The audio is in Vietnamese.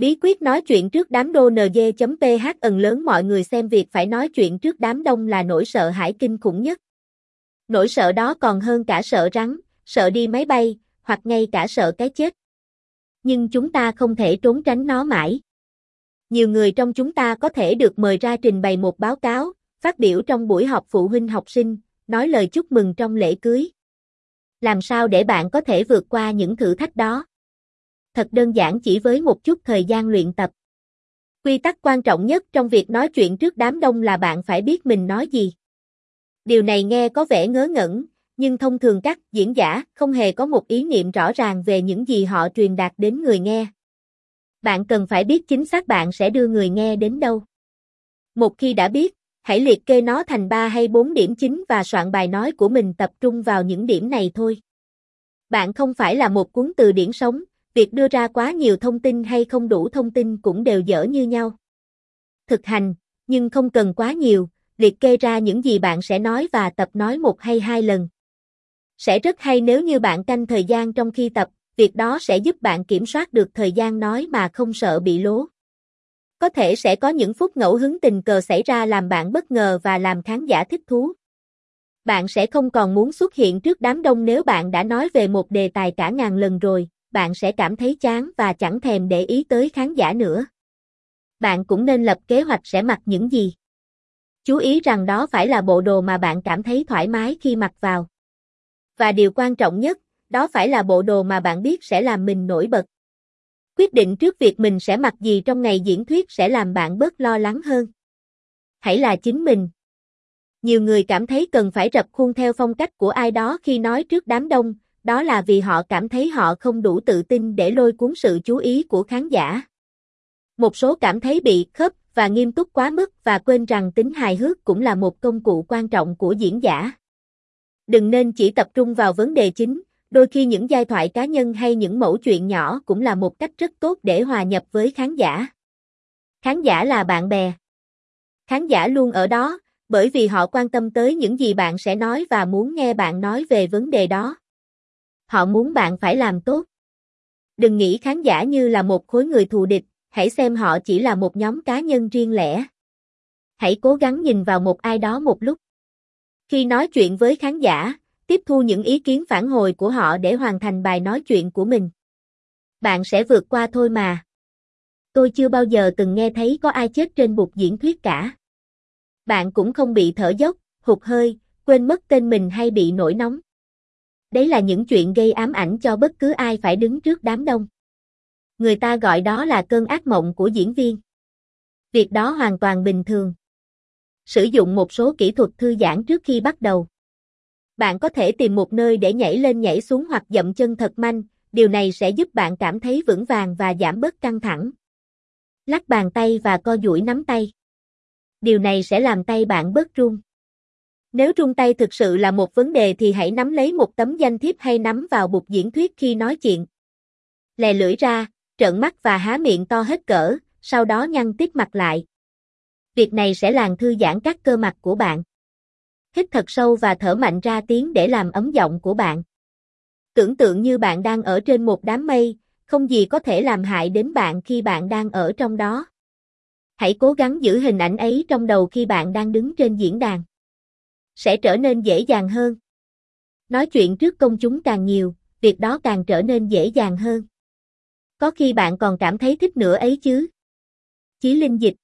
Bí quyết nói chuyện trước đám đô nd.ph ẩn lớn mọi người xem việc phải nói chuyện trước đám đông là nỗi sợ hãi kinh khủng nhất. Nỗi sợ đó còn hơn cả sợ rắn, sợ đi máy bay, hoặc ngay cả sợ cái chết. Nhưng chúng ta không thể trốn tránh nó mãi. Nhiều người trong chúng ta có thể được mời ra trình bày một báo cáo, phát biểu trong buổi họp phụ huynh học sinh, nói lời chúc mừng trong lễ cưới. Làm sao để bạn có thể vượt qua những thử thách đó? Thật đơn giản chỉ với một chút thời gian luyện tập. Quy tắc quan trọng nhất trong việc nói chuyện trước đám đông là bạn phải biết mình nói gì. Điều này nghe có vẻ ngớ ngẩn, nhưng thông thường các diễn giả không hề có một ý niệm rõ ràng về những gì họ truyền đạt đến người nghe. Bạn cần phải biết chính xác bạn sẽ đưa người nghe đến đâu. Một khi đã biết, hãy liệt kê nó thành 3 hay 4 điểm chính và soạn bài nói của mình tập trung vào những điểm này thôi. Bạn không phải là một cuốn từ điển sống, việc đưa ra quá nhiều thông tin hay không đủ thông tin cũng đều dở như nhau. Thực hành, nhưng không cần quá nhiều, liệt kê ra những gì bạn sẽ nói và tập nói một hay hai lần. Sẽ rất hay nếu như bạn canh thời gian trong khi tập, việc đó sẽ giúp bạn kiểm soát được thời gian nói mà không sợ bị lố. Có thể sẽ có những phút ngẫu hứng tình cờ xảy ra làm bạn bất ngờ và làm khán giả thích thú. Bạn sẽ không còn muốn xuất hiện trước đám đông nếu bạn đã nói về một đề tài cả ngàn lần rồi, bạn sẽ cảm thấy chán và chẳng thèm để ý tới khán giả nữa. Bạn cũng nên lập kế hoạch sẽ mặc những gì. Chú ý rằng đó phải là bộ đồ mà bạn cảm thấy thoải mái khi mặc vào. Và điều quan trọng nhất, đó phải là bộ đồ mà bạn biết sẽ làm mình nổi bật. Quyết định trước việc mình sẽ mặc gì trong ngày diễn thuyết sẽ làm bạn bớt lo lắng hơn. Hãy là chính mình. Nhiều người cảm thấy cần phải rập khuôn theo phong cách của ai đó khi nói trước đám đông, đó là vì họ cảm thấy họ không đủ tự tin để lôi cuốn sự chú ý của khán giả. Một số cảm thấy bị khớp và nghiêm túc quá mức và quên rằng tính hài hước cũng là một công cụ quan trọng của diễn giả. Đừng nên chỉ tập trung vào vấn đề chính, đôi khi những giai thoại cá nhân hay những mẫu chuyện nhỏ cũng là một cách rất tốt để hòa nhập với khán giả. Khán giả là bạn bè. Khán giả luôn ở đó, bởi vì họ quan tâm tới những gì bạn sẽ nói và muốn nghe bạn nói về vấn đề đó. Họ muốn bạn phải làm tốt. Đừng nghĩ khán giả như là một khối người thù địch, hãy xem họ chỉ là một nhóm cá nhân riêng lẻ. Hãy cố gắng nhìn vào một ai đó một lúc. Khi nói chuyện với khán giả, tiếp thu những ý kiến phản hồi của họ để hoàn thành bài nói chuyện của mình. Bạn sẽ vượt qua thôi mà. Tôi chưa bao giờ từng nghe thấy có ai chết trên bục diễn thuyết cả. Bạn cũng không bị thở dốc, hụt hơi, quên mất tên mình hay bị nổi nóng. Đấy là những chuyện gây ám ảnh cho bất cứ ai phải đứng trước đám đông. Người ta gọi đó là cơn ác mộng của diễn viên. Việc đó hoàn toàn bình thường. Sử dụng một số kỹ thuật thư giãn trước khi bắt đầu. Bạn có thể tìm một nơi để nhảy lên nhảy xuống hoặc dậm chân thật manh, điều này sẽ giúp bạn cảm thấy vững vàng và giảm bớt căng thẳng. Lắc bàn tay và co duỗi nắm tay. Điều này sẽ làm tay bạn bớt run. Nếu rung tay thực sự là một vấn đề thì hãy nắm lấy một tấm danh thiếp hay nắm vào bục diễn thuyết khi nói chuyện. Lè lưỡi ra, trợn mắt và há miệng to hết cỡ, sau đó nhăn tít mặt lại. Việc này sẽ làm thư giãn các cơ mặt của bạn. Hít thật sâu và thở mạnh ra tiếng để làm ấm giọng của bạn. Tưởng tượng như bạn đang ở trên một đám mây, không gì có thể làm hại đến bạn khi bạn đang ở trong đó. Hãy cố gắng giữ hình ảnh ấy trong đầu khi bạn đang đứng trên diễn đàn. Sẽ trở nên dễ dàng hơn. Nói chuyện trước công chúng càng nhiều, việc đó càng trở nên dễ dàng hơn. Có khi bạn còn cảm thấy thích nữa ấy chứ. Chí Linh Dịch